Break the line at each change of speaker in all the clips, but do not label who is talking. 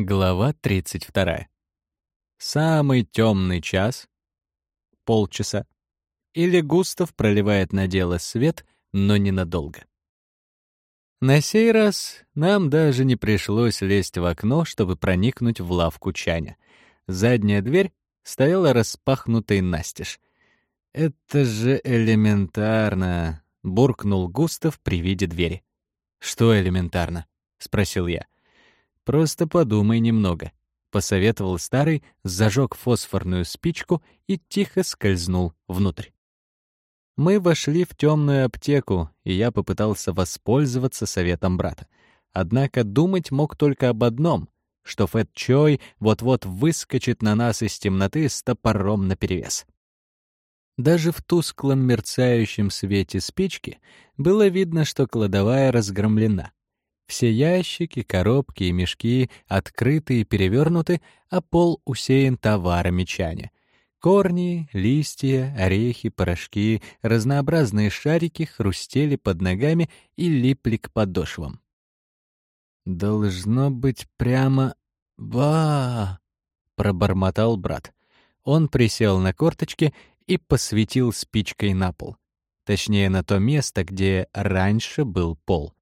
Глава 32. Самый темный час, полчаса, или Густав проливает на дело свет, но ненадолго. На сей раз нам даже не пришлось лезть в окно, чтобы проникнуть в лавку Чаня. Задняя дверь стояла распахнутой настежь. «Это же элементарно!» — буркнул Густав при виде двери. «Что элементарно?» — спросил я. «Просто подумай немного», — посоветовал старый, зажег фосфорную спичку и тихо скользнул внутрь. Мы вошли в темную аптеку, и я попытался воспользоваться советом брата. Однако думать мог только об одном — что Фэт Чой вот-вот выскочит на нас из темноты с топором наперевес. Даже в тусклом мерцающем свете спички было видно, что кладовая разгромлена. Все ящики, коробки и мешки открыты и перевернуты, а пол усеян товарами чаня. Корни, листья, орехи, порошки, разнообразные шарики хрустели под ногами и липли к подошвам. «Должно быть прямо... Ба!» — пробормотал брат. Он присел на корточки и посветил спичкой на пол. Точнее, на то место, где раньше был пол.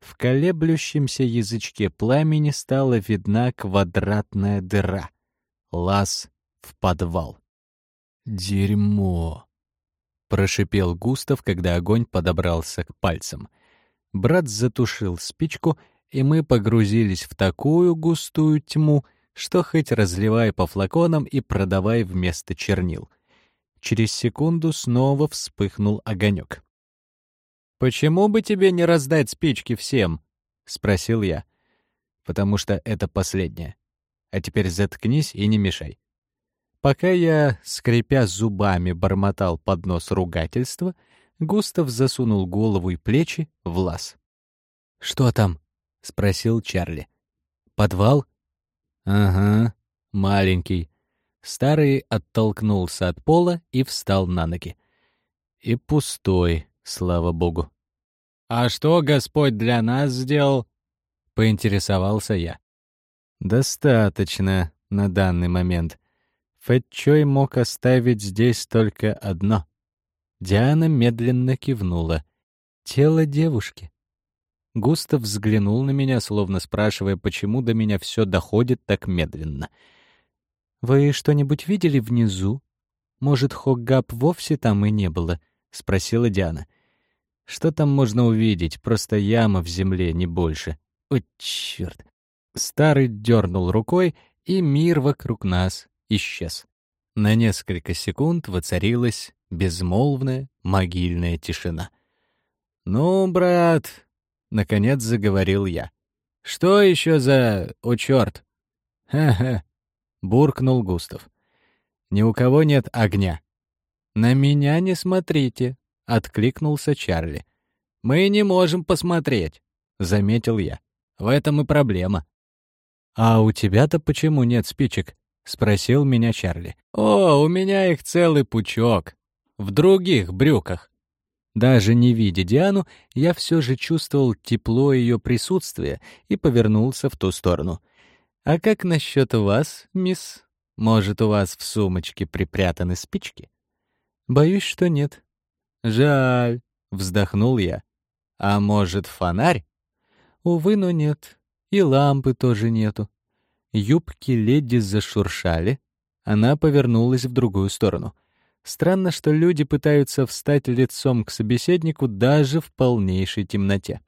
В колеблющемся язычке пламени стала видна квадратная дыра. Лаз в подвал. «Дерьмо!» — прошипел Густав, когда огонь подобрался к пальцам. Брат затушил спичку, и мы погрузились в такую густую тьму, что хоть разливай по флаконам и продавай вместо чернил. Через секунду снова вспыхнул огонек. «Почему бы тебе не раздать спички всем?» — спросил я. «Потому что это последнее. А теперь заткнись и не мешай». Пока я, скрипя зубами, бормотал под нос ругательства, Густав засунул голову и плечи в лаз. «Что там?» — спросил Чарли. «Подвал?» «Ага, маленький». Старый оттолкнулся от пола и встал на ноги. «И пустой», слава богу. «А что Господь для нас сделал?» — поинтересовался я. «Достаточно на данный момент. Фэтчой мог оставить здесь только одно». Диана медленно кивнула. «Тело девушки». Густав взглянул на меня, словно спрашивая, почему до меня все доходит так медленно. «Вы что-нибудь видели внизу? Может, Хоггап вовсе там и не было?» — спросила Диана. Что там можно увидеть? Просто яма в земле, не больше. О, черт! Старый дернул рукой, и мир вокруг нас исчез. На несколько секунд воцарилась безмолвная могильная тишина. «Ну, брат», — наконец заговорил я, — «что еще за... О, черт!» «Ха-ха», — буркнул Густав. «Ни у кого нет огня». «На меня не смотрите», — откликнулся Чарли. «Мы не можем посмотреть», — заметил я. «В этом и проблема». «А у тебя-то почему нет спичек?» — спросил меня Чарли. «О, у меня их целый пучок. В других брюках». Даже не видя Диану, я все же чувствовал тепло ее присутствия и повернулся в ту сторону. «А как насчет вас, мисс? Может, у вас в сумочке припрятаны спички?» «Боюсь, что нет», «Жаль», — вздохнул я. «А может, фонарь?» «Увы, но нет. И лампы тоже нету». Юбки леди зашуршали. Она повернулась в другую сторону. Странно, что люди пытаются встать лицом к собеседнику даже в полнейшей темноте.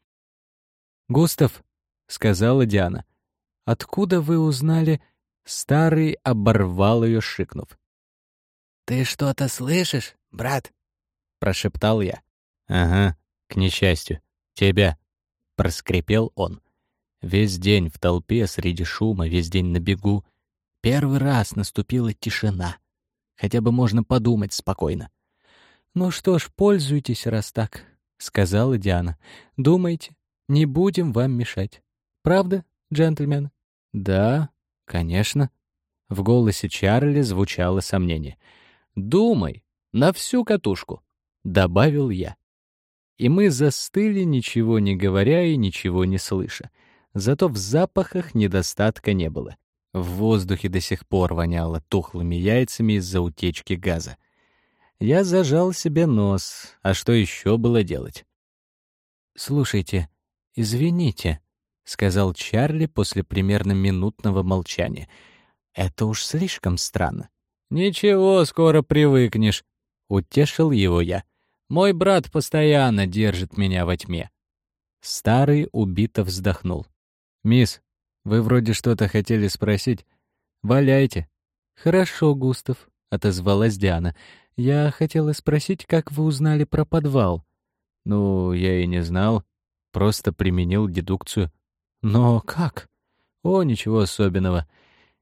«Густав», — сказала Диана, — «откуда вы узнали...» Старый оборвал ее, шикнув. «Ты что-то слышишь, брат?» Прошептал я. «Ага, к несчастью. Тебя», — проскрипел он. Весь день в толпе, среди шума, весь день на бегу. Первый раз наступила тишина. Хотя бы можно подумать спокойно. «Ну что ж, пользуйтесь, раз так», — сказала Диана. «Думайте, не будем вам мешать. Правда, джентльмен?» «Да, конечно». В голосе Чарли звучало сомнение. «Думай, на всю катушку». — добавил я. И мы застыли, ничего не говоря и ничего не слыша. Зато в запахах недостатка не было. В воздухе до сих пор воняло тухлыми яйцами из-за утечки газа. Я зажал себе нос, а что еще было делать? «Слушайте, извините», — сказал Чарли после примерно минутного молчания. «Это уж слишком странно». «Ничего, скоро привыкнешь», — утешил его я. «Мой брат постоянно держит меня во тьме». Старый убито вздохнул. «Мисс, вы вроде что-то хотели спросить. Валяйте». «Хорошо, Густав», — отозвалась Диана. «Я хотела спросить, как вы узнали про подвал?» «Ну, я и не знал. Просто применил дедукцию». «Но как?» «О, ничего особенного.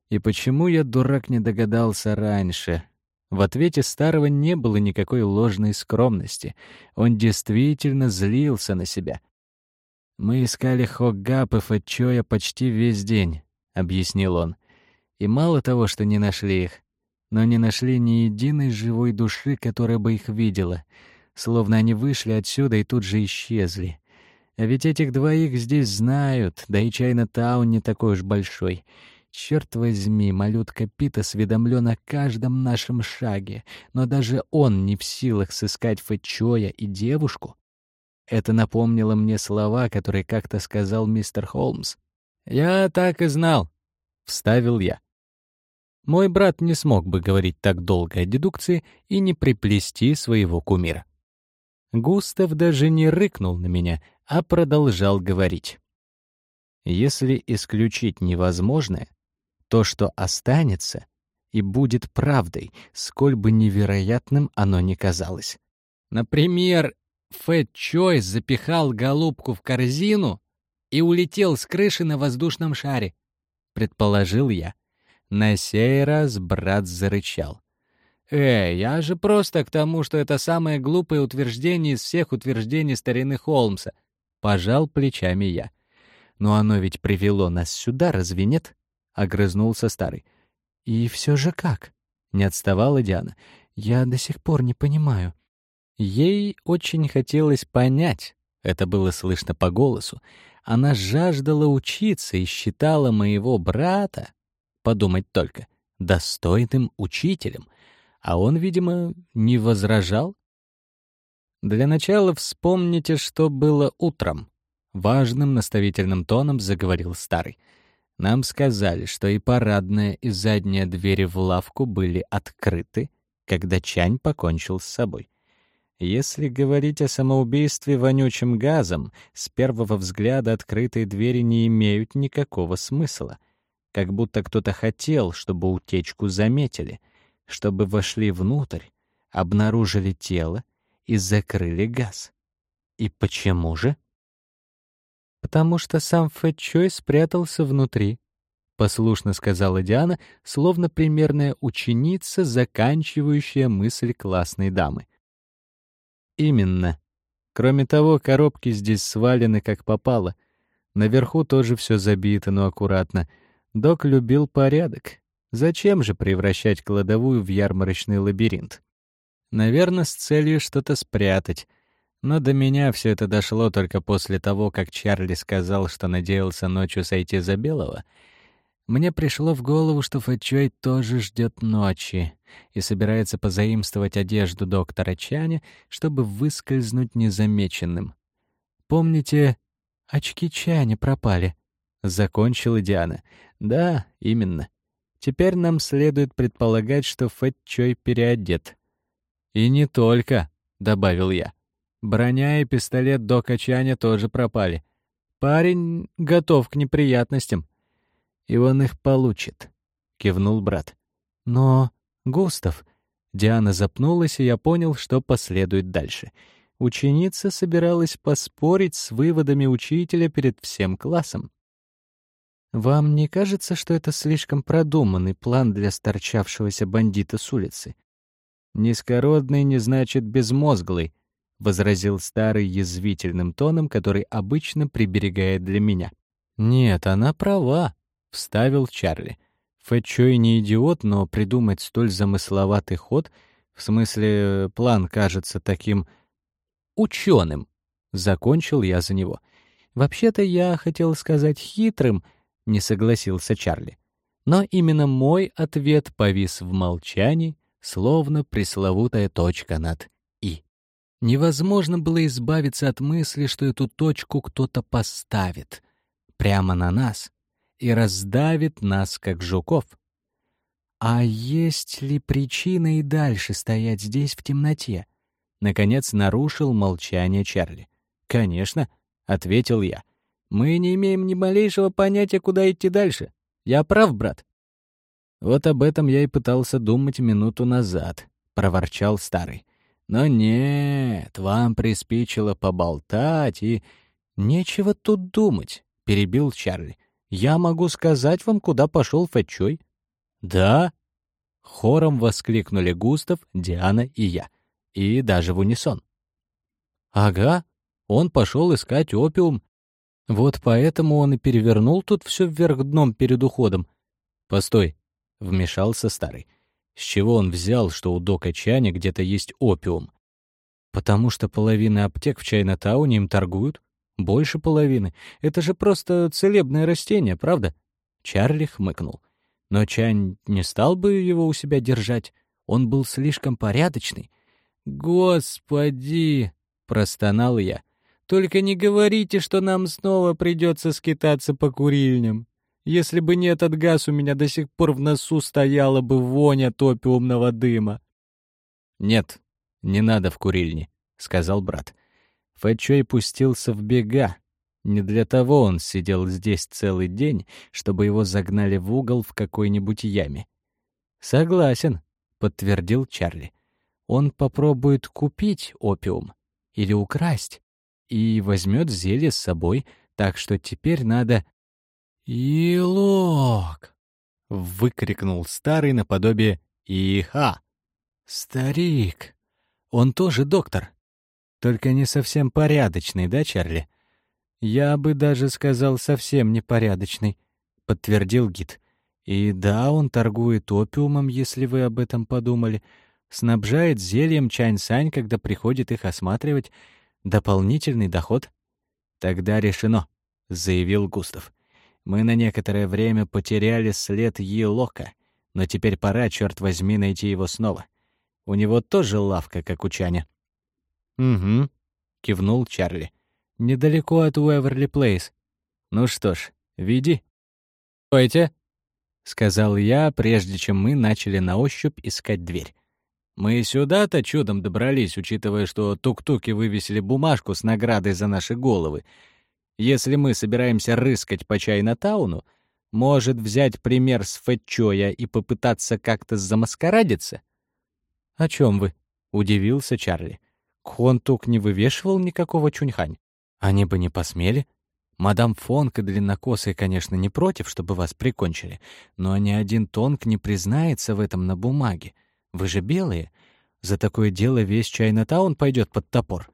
И почему я, дурак, не догадался раньше?» В ответе старого не было никакой ложной скромности. Он действительно злился на себя. «Мы искали Хоггап и Фэтчоя почти весь день», — объяснил он. «И мало того, что не нашли их, но не нашли ни единой живой души, которая бы их видела, словно они вышли отсюда и тут же исчезли. А ведь этих двоих здесь знают, да и Чайна-таун не такой уж большой». Черт возьми, малютка Пит осведомлен о каждом нашем шаге, но даже он не в силах сыскать Фэтчоя и девушку, это напомнило мне слова, которые как-то сказал мистер Холмс. «Я так и знал», — вставил я. Мой брат не смог бы говорить так долго о дедукции и не приплести своего кумира. Густав даже не рыкнул на меня, а продолжал говорить. Если исключить невозможное, то, что останется, и будет правдой, сколь бы невероятным оно ни казалось. Например, Фэт Чойс запихал голубку в корзину и улетел с крыши на воздушном шаре, предположил я. На сей раз брат зарычал. «Эй, я же просто к тому, что это самое глупое утверждение из всех утверждений старины Холмса», — пожал плечами я. «Но оно ведь привело нас сюда, разве нет?» — огрызнулся старый. «И все же как?» — не отставала Диана. «Я до сих пор не понимаю». Ей очень хотелось понять, это было слышно по голосу. Она жаждала учиться и считала моего брата, подумать только, достойным учителем, а он, видимо, не возражал. Для начала вспомните, что было утром. Важным наставительным тоном заговорил старый. Нам сказали, что и парадная, и задняя двери в лавку были открыты, когда Чань покончил с собой. Если говорить о самоубийстве вонючим газом, с первого взгляда открытые двери не имеют никакого смысла. Как будто кто-то хотел, чтобы утечку заметили, чтобы вошли внутрь, обнаружили тело и закрыли газ. И почему же? «Потому что сам Фэтчой спрятался внутри», — послушно сказала Диана, словно примерная ученица, заканчивающая мысль классной дамы. Именно. Кроме того, коробки здесь свалены как попало. Наверху тоже все забито, но аккуратно. Док любил порядок. Зачем же превращать кладовую в ярмарочный лабиринт? Наверное, с целью что-то спрятать. Но до меня все это дошло только после того, как Чарли сказал, что надеялся ночью сойти за белого — мне пришло в голову, что Фэчой тоже ждет ночи и собирается позаимствовать одежду доктора Чаня, чтобы выскользнуть незамеченным. «Помните, очки Чаня пропали?» — закончила Диана. «Да, именно. Теперь нам следует предполагать, что Фэчой переодет». «И не только», — добавил я. «Броня и пистолет Дока Чаня тоже пропали. Парень готов к неприятностям» и он их получит», — кивнул брат. «Но, Густав...» Диана запнулась, и я понял, что последует дальше. Ученица собиралась поспорить с выводами учителя перед всем классом. «Вам не кажется, что это слишком продуманный план для сторчавшегося бандита с улицы?» «Низкородный не значит безмозглый», — возразил старый язвительным тоном, который обычно приберегает для меня. «Нет, она права. — вставил Чарли. Фэтчой не идиот, но придумать столь замысловатый ход, в смысле, план кажется таким ученым. Закончил я за него. «Вообще-то я хотел сказать хитрым», — не согласился Чарли. Но именно мой ответ повис в молчании, словно пресловутая точка над. Невозможно было избавиться от мысли, что эту точку кто-то поставит прямо на нас и раздавит нас, как жуков. А есть ли причина и дальше стоять здесь в темноте? Наконец нарушил молчание Чарли. «Конечно», — ответил я. «Мы не имеем ни малейшего понятия, куда идти дальше. Я прав, брат?» «Вот об этом я и пытался думать минуту назад», — проворчал старый. «Но нет, вам приспичило поболтать, и...» «Нечего тут думать», — перебил Чарли. «Я могу сказать вам, куда пошел Фэтчой». «Да?» — хором воскликнули Густав, Диана и я и даже в унисон. Ага, он пошел искать опиум. Вот поэтому он и перевернул тут все вверх дном перед уходом. Постой, вмешался старый. С чего он взял, что у Дока Чани где-то есть опиум? Потому что половина аптек в Чайна-тауне им торгуют. Больше половины. Это же просто целебное растение, правда? Чарли хмыкнул. Но Чань не стал бы его у себя держать. Он был слишком порядочный. «Господи!» — простонал я. «Только не говорите, что нам снова придется скитаться по курильням. Если бы не этот газ, у меня до сих пор в носу стояла бы воня топиумного дыма». «Нет, не надо в курильне», — сказал брат. Фэчой пустился в бега. Не для того он сидел здесь целый день, чтобы его загнали в угол в какой-нибудь яме. «Согласен», — подтвердил Чарли он попробует купить опиум или украсть и возьмет зелье с собой, так что теперь надо... «Илок!» — выкрикнул старый наподобие «Иха!» «Старик! Он тоже доктор. Только не совсем порядочный, да, Чарли?» «Я бы даже сказал, совсем непорядочный», — подтвердил гид. «И да, он торгует опиумом, если вы об этом подумали снабжает зельем Чань-Сань, когда приходит их осматривать. Дополнительный доход? Тогда решено, — заявил Густав. Мы на некоторое время потеряли след Елока, но теперь пора, черт возьми, найти его снова. У него тоже лавка, как у Чаня. «Угу», — кивнул Чарли. «Недалеко от Уэверли Плейс. Ну что ж, веди». «Стойте», — сказал я, прежде чем мы начали на ощупь искать дверь. Мы сюда-то чудом добрались, учитывая, что тук-туки вывесили бумажку с наградой за наши головы. Если мы собираемся рыскать по Чайна-тауну, может взять пример с Фэтчоя и попытаться как-то замаскарадиться? — О чем вы? — удивился Чарли. Кхонтук не вывешивал никакого чуньхань. Они бы не посмели. Мадам Фонка длиннокосая, конечно, не против, чтобы вас прикончили, но ни один тонк не признается в этом на бумаге. Вы же белые. За такое дело весь Чайна-таун пойдет под топор.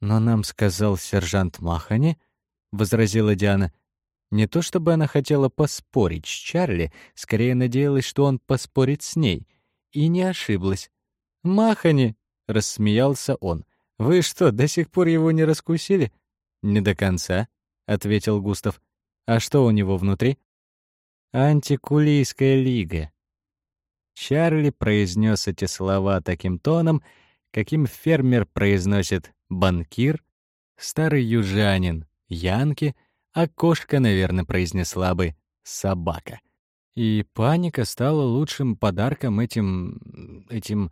Но нам сказал сержант Махани, — возразила Диана. Не то чтобы она хотела поспорить с Чарли, скорее надеялась, что он поспорит с ней. И не ошиблась. «Махани!» — рассмеялся он. «Вы что, до сих пор его не раскусили?» «Не до конца», — ответил Густав. «А что у него внутри?» «Антикулийская лига», Чарли произнес эти слова таким тоном, каким фермер произносит «банкир», старый южанин — «янки», а кошка, наверное, произнесла бы «собака». И паника стала лучшим подарком этим... этим...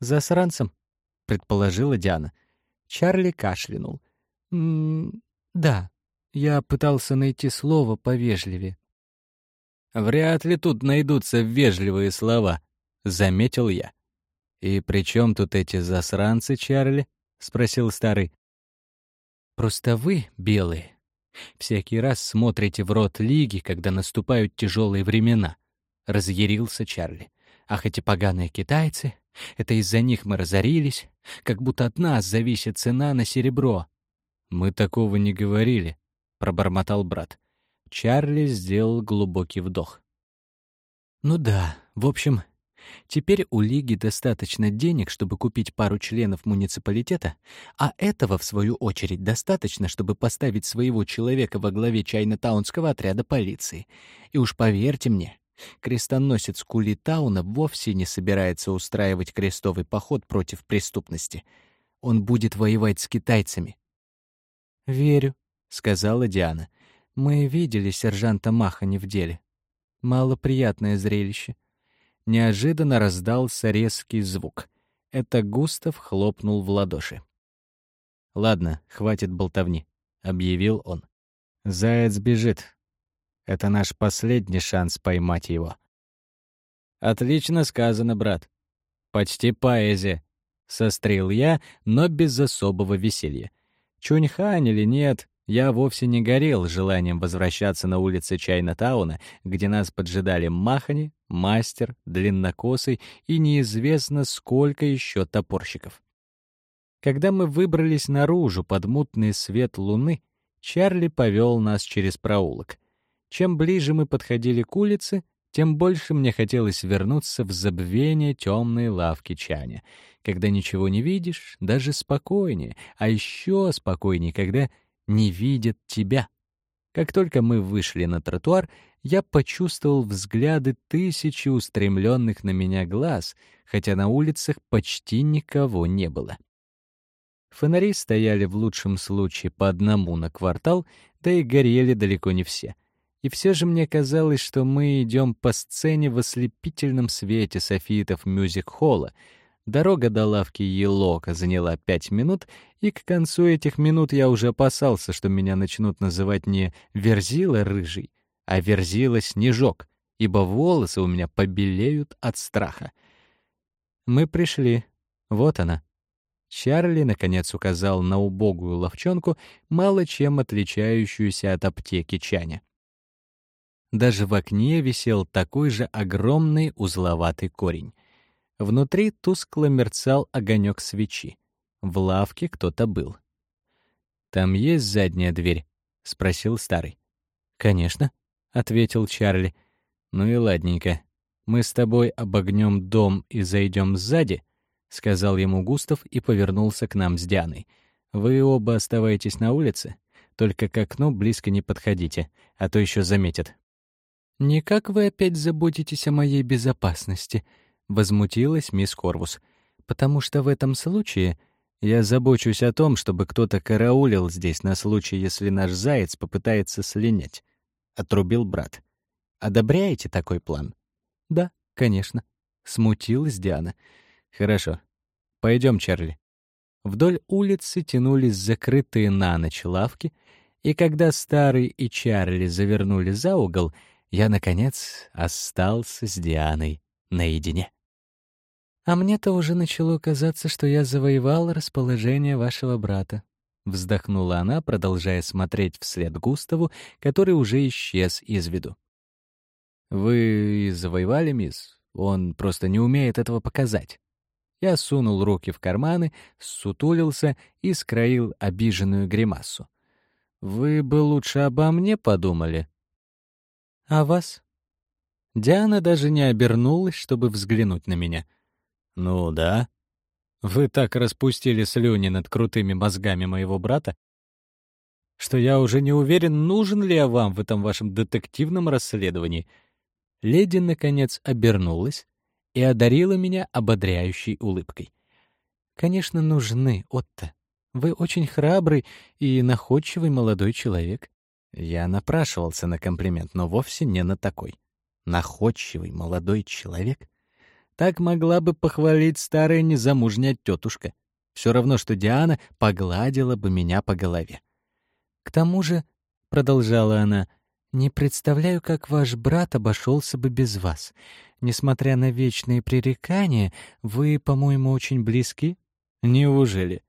засранцам, предположила Диана. Чарли кашлянул. «М -м да, я пытался найти слово повежливее. Вряд ли тут найдутся вежливые слова, заметил я. И при чем тут эти засранцы, Чарли? Спросил старый. Просто вы, белые, всякий раз смотрите в рот лиги, когда наступают тяжелые времена, разъярился Чарли. Ах, эти поганые китайцы, это из-за них мы разорились, как будто от нас зависит цена на серебро. Мы такого не говорили, пробормотал брат. Чарли сделал глубокий вдох. «Ну да, в общем, Теперь у Лиги достаточно денег, чтобы купить пару членов муниципалитета, а этого, в свою очередь, достаточно, чтобы поставить своего человека во главе чайно-таунского отряда полиции. И уж поверьте мне, крестоносец Кулитауна вовсе не собирается устраивать крестовый поход против преступности. Он будет воевать с китайцами. «Верю», — сказала Диана. «Мы видели сержанта Махани в деле. Малоприятное зрелище. Неожиданно раздался резкий звук. Это Густав хлопнул в ладоши. «Ладно, хватит болтовни», — объявил он. «Заяц бежит. Это наш последний шанс поймать его». «Отлично сказано, брат. Почти поэзия», — сострил я, но без особого веселья. Чуньхань или нет, я вовсе не горел желанием возвращаться на улицы Чайна-тауна, где нас поджидали Махани, Мастер, Длиннокосый и неизвестно сколько еще топорщиков. Когда мы выбрались наружу под мутный свет луны, Чарли повел нас через проулок. Чем ближе мы подходили к улице, тем больше мне хотелось вернуться в забвение темной лавки Чаня. Когда ничего не видишь, даже спокойнее, а еще спокойнее, когда не видят тебя. Как только мы вышли на тротуар, я почувствовал взгляды тысячи устремленных на меня глаз, хотя на улицах почти никого не было. Фонари стояли в лучшем случае по одному на квартал, да и горели далеко не все. И все же мне казалось, что мы идем по сцене в ослепительном свете софитов мюзик-холла, Дорога до лавки Елока заняла пять минут, и к концу этих минут я уже опасался, что меня начнут называть не «Верзила рыжий», а «Верзила снежок», ибо волосы у меня побелеют от страха. Мы пришли. Вот она. Чарли, наконец, указал на убогую ловчонку, мало чем отличающуюся от аптеки Чаня. Даже в окне висел такой же огромный узловатый корень. Внутри тускло мерцал огонек свечи. В лавке кто-то был. «Там есть задняя дверь?» — спросил старый. «Конечно», — ответил Чарли. «Ну и ладненько. Мы с тобой обогнем дом и зайдем сзади», — сказал ему Густав и повернулся к нам с Дианой. «Вы оба оставайтесь на улице, только к окну близко не подходите, а то еще заметят». «Никак вы опять заботитесь о моей безопасности», возмутилась мисс Корвус. «Потому что в этом случае я забочусь о том, чтобы кто-то караулил здесь на случай, если наш заяц попытается слинять», — отрубил брат. «Одобряете такой план?» «Да, конечно», — смутилась Диана. «Хорошо. Пойдем, Чарли». Вдоль улицы тянулись закрытые на ночь лавки, и когда Старый и Чарли завернули за угол, я, наконец, остался с Дианой наедине. А мне-то уже начало казаться, что я завоевал расположение вашего брата. Вздохнула она, продолжая смотреть вслед Густаву, который уже исчез из виду. «Вы завоевали, мисс? Он просто не умеет этого показать». Я сунул руки в карманы, сутулился и скроил обиженную гримасу. «Вы бы лучше обо мне подумали». «А вас?» Диана даже не обернулась, чтобы взглянуть на меня — «Ну да. Вы так распустили слюни над крутыми мозгами моего брата, что я уже не уверен, нужен ли я вам в этом вашем детективном расследовании». Леди, наконец, обернулась и одарила меня ободряющей улыбкой. «Конечно, нужны, Отто. Вы очень храбрый и находчивый молодой человек». Я напрашивался на комплимент, но вовсе не на такой. Находчивый молодой человек? Так могла бы похвалить старая незамужняя тетушка. Все равно, что Диана погладила бы меня по голове. «К тому же», — продолжала она, — «не представляю, как ваш брат обошелся бы без вас. Несмотря на вечные пререкания, вы, по-моему, очень близки». «Неужели?»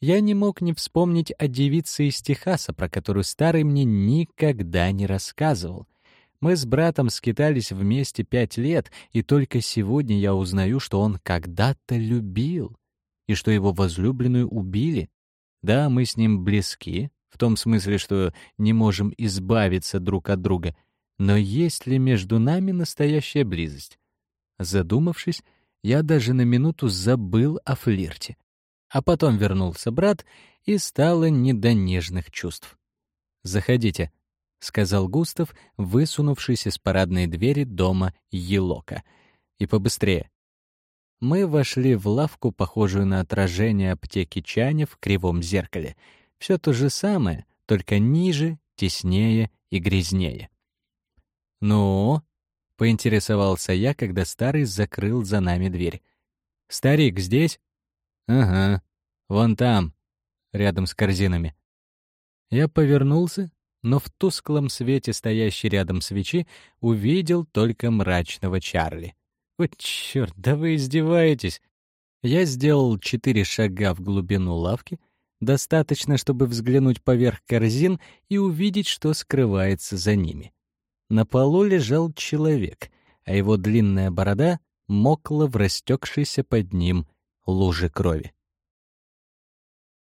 Я не мог не вспомнить о девице из Техаса, про которую старый мне никогда не рассказывал. Мы с братом скитались вместе пять лет, и только сегодня я узнаю, что он когда-то любил, и что его возлюбленную убили. Да, мы с ним близки, в том смысле, что не можем избавиться друг от друга, но есть ли между нами настоящая близость? Задумавшись, я даже на минуту забыл о флирте. А потом вернулся брат, и стало не до нежных чувств. «Заходите», — сказал Густав, высунувшись из парадной двери дома Елока. «И побыстрее». Мы вошли в лавку, похожую на отражение аптеки Чаня в кривом зеркале. Все то же самое, только ниже, теснее и грязнее. «Ну?» — поинтересовался я, когда старый закрыл за нами дверь. «Старик здесь?» «Ага, вон там, рядом с корзинами». Я повернулся, но в тусклом свете стоящей рядом свечи увидел только мрачного Чарли. «Вот черт, да вы издеваетесь!» Я сделал четыре шага в глубину лавки, достаточно, чтобы взглянуть поверх корзин и увидеть, что скрывается за ними. На полу лежал человек, а его длинная борода мокла в растекшейся под ним луже крови.